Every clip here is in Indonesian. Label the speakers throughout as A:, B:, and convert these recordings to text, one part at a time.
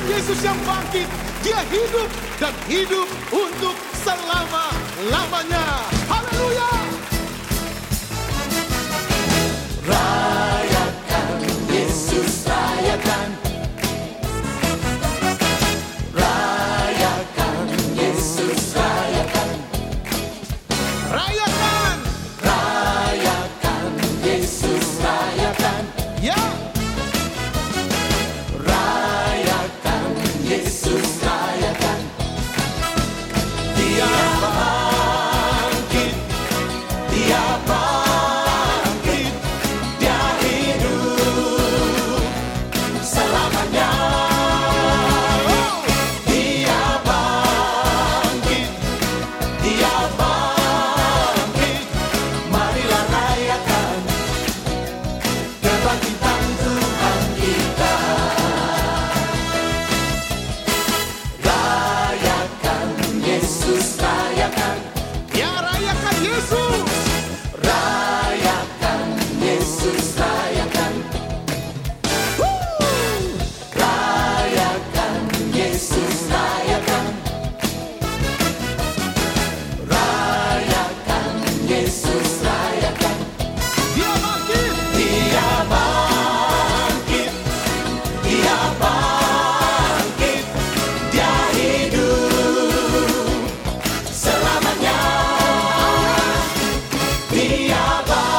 A: Tuhan Yesus yang bangkit, dia hidup dan hidup untuk selama-lamanya.
B: Cuiabá.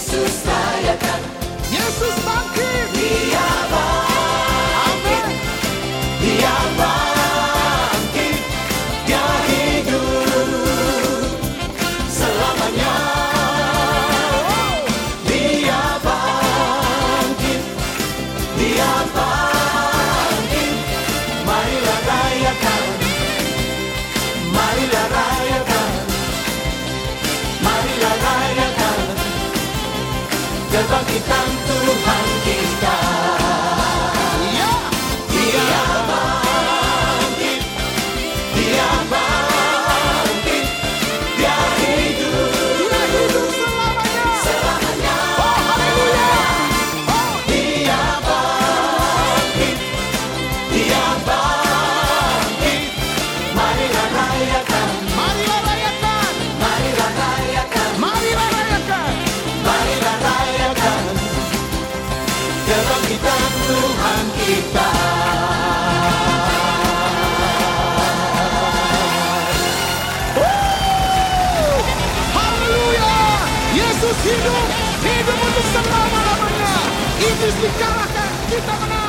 A: Jesús
B: vai acá. del Banquitán hidup hidup
A: untuk selama lamanya ini dikalahkan kita menang.